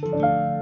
Música